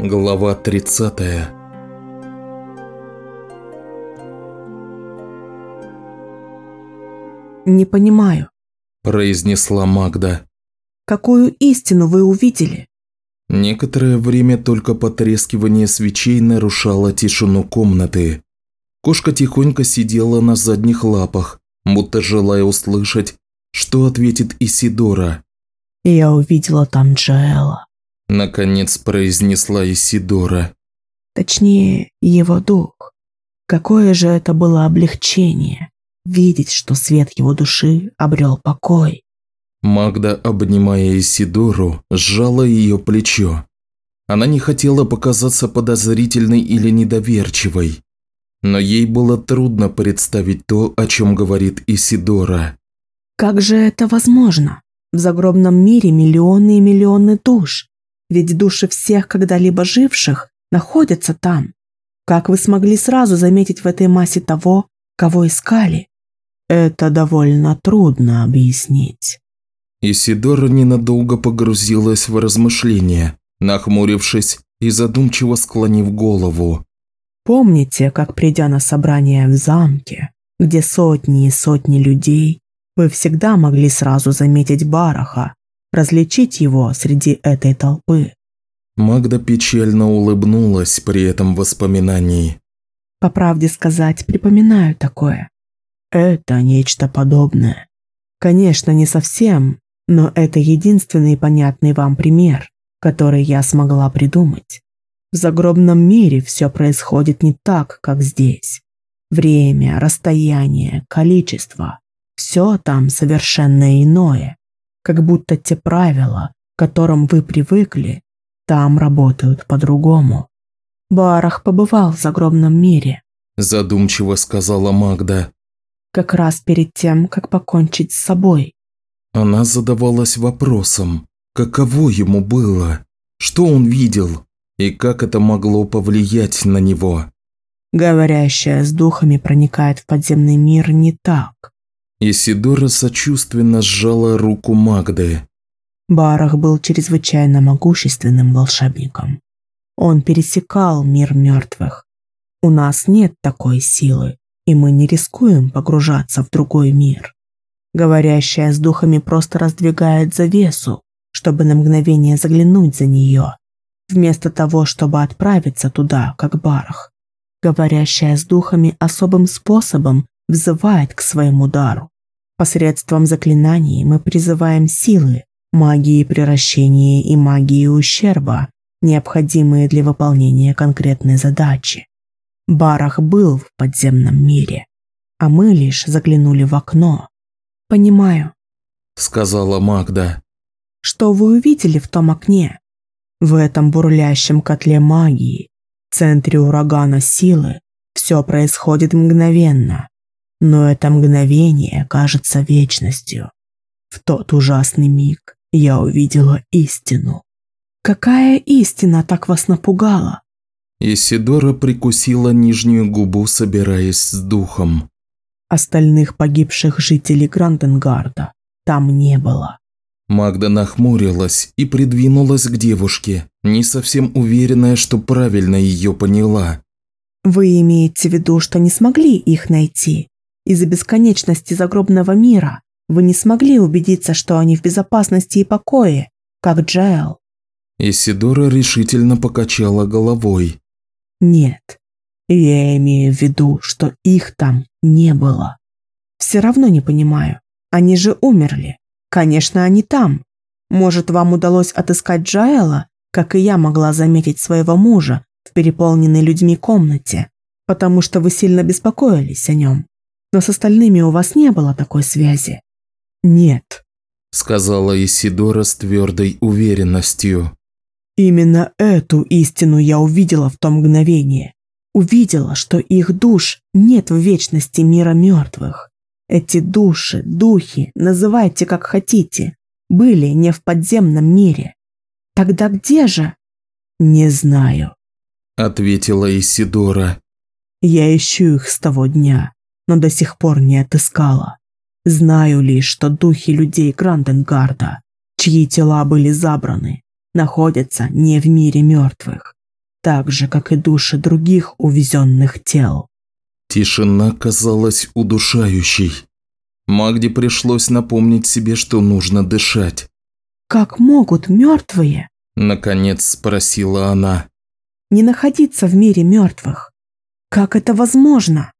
Глава 30 «Не понимаю», – произнесла Магда. «Какую истину вы увидели?» Некоторое время только потрескивание свечей нарушало тишину комнаты. Кошка тихонько сидела на задних лапах, будто желая услышать, что ответит Исидора. «Я увидела там Джоэла», Наконец произнесла Исидора. Точнее, его дух. Какое же это было облегчение видеть, что свет его души обрел покой. Магда, обнимая Исидору, сжала ее плечо. Она не хотела показаться подозрительной или недоверчивой, но ей было трудно представить то, о чем говорит Исидора. Как же это возможно? В загробном мире миллионы и миллионы душ. Ведь души всех когда-либо живших находятся там. Как вы смогли сразу заметить в этой массе того, кого искали? Это довольно трудно объяснить. Исидора ненадолго погрузилась в размышления, нахмурившись и задумчиво склонив голову. Помните, как придя на собрание в замке, где сотни и сотни людей, вы всегда могли сразу заметить Бараха, различить его среди этой толпы. Магда печально улыбнулась при этом воспоминании. По правде сказать, припоминаю такое. Это нечто подобное. Конечно, не совсем, но это единственный понятный вам пример, который я смогла придумать. В загробном мире все происходит не так, как здесь. Время, расстояние, количество – все там совершенно иное как будто те правила, к которым вы привыкли, там работают по-другому. Барах побывал в загробном мире. Задумчиво сказала Магда. Как раз перед тем, как покончить с собой. Она задавалась вопросом, каково ему было, что он видел и как это могло повлиять на него. Говорящая с духами проникает в подземный мир не так, Исидора сочувственно сжала руку Магды. Барах был чрезвычайно могущественным волшебником. Он пересекал мир мертвых. У нас нет такой силы, и мы не рискуем погружаться в другой мир. Говорящая с духами просто раздвигает завесу, чтобы на мгновение заглянуть за нее, вместо того, чтобы отправиться туда, как Барах. Говорящая с духами особым способом взывает к своему дару. Посредством заклинаний мы призываем силы, магии приращения и магии ущерба, необходимые для выполнения конкретной задачи. Барах был в подземном мире, а мы лишь заглянули в окно. «Понимаю», — сказала Магда. «Что вы увидели в том окне? В этом бурлящем котле магии, центре урагана силы, все происходит мгновенно но это мгновение кажется вечностью. В тот ужасный миг я увидела истину. Какая истина так вас напугала? Исидора прикусила нижнюю губу, собираясь с духом. Остальных погибших жителей Гранденгарда там не было. Магда нахмурилась и придвинулась к девушке, не совсем уверенная, что правильно ее поняла. «Вы имеете в виду, что не смогли их найти?» Из-за бесконечности загробного мира вы не смогли убедиться, что они в безопасности и покое, как Джаэл. Исидора решительно покачала головой. Нет, я имею в виду, что их там не было. Все равно не понимаю. Они же умерли. Конечно, они там. Может, вам удалось отыскать Джаэла, как и я могла заметить своего мужа в переполненной людьми комнате, потому что вы сильно беспокоились о нем но с остальными у вас не было такой связи. Нет, сказала Исидора с твердой уверенностью. Именно эту истину я увидела в то мгновение. Увидела, что их душ нет в вечности мира мертвых. Эти души, духи, называйте как хотите, были не в подземном мире. Тогда где же? Не знаю, ответила Исидора. Я ищу их с того дня но до сих пор не отыскала. Знаю лишь, что духи людей Гранденгарда, чьи тела были забраны, находятся не в мире мертвых. так же, как и души других увезенных тел. Тишина казалась удушающей. Магде пришлось напомнить себе, что нужно дышать. «Как могут мертвые?» – наконец спросила она. «Не находиться в мире мертвых? Как это возможно?»